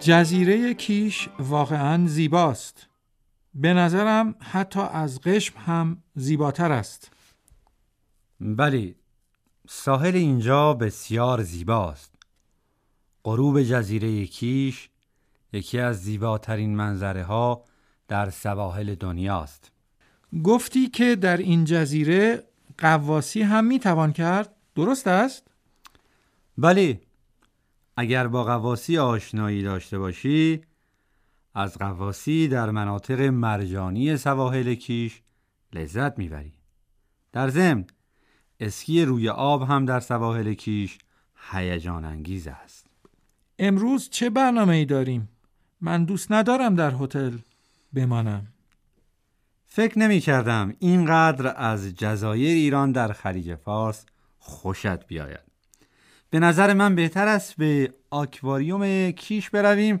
جزیره کیش واقعا زیباست. به نظرم حتی از قشم هم زیباتر است. بله ساحل اینجا بسیار زیباست. غروب جزیره کیش یکی از زیباترین منظره ها در سواحل دنیاست. گفتی که در این جزیره قواسی هم می‌توان کرد. درست است؟ بله اگر با قواسی آشنایی داشته باشی از قواسی در مناطق مرجانی سواحل کیش لذت می‌بری. در ضمن اسکی روی آب هم در سواحل کیش هیجان انگیز است. امروز چه برنامه ای داریم؟ من دوست ندارم در هتل بمانم. فکر نمی کردم اینقدر از جزایر ایران در خلیج فارس خوشت بیاید. به نظر من بهتر است به آکواریوم کیش برویم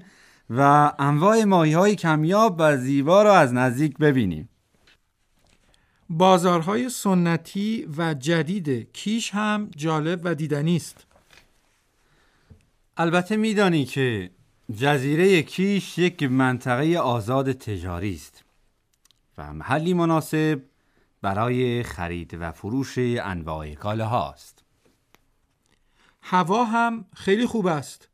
و انواع ماهی های کمیاب و زیبا را از نزدیک ببینیم. بازارهای سنتی و جدید کیش هم جالب و دیدنی است. البته میدانی که جزیره کیش یک منطقه آزاد تجاری است و محلی مناسب برای خرید و فروش انواع کاله هاست هوا هم خیلی خوب است.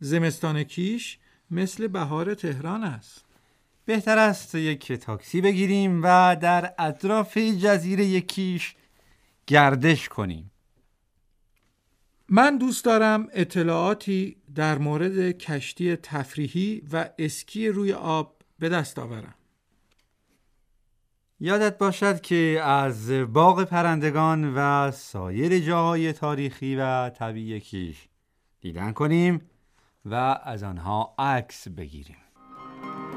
زمستان کیش مثل بهار تهران است. بهتر است یک تاکسی بگیریم و در اطراف جزیره کیش گردش کنیم. من دوست دارم اطلاعاتی در مورد کشتی تفریحی و اسکی روی آب به دست آورم. یادت باشد که از باغ پرندگان و سایر جاهای تاریخی و طبیعی کیش دیدن کنیم و از آنها عکس بگیریم.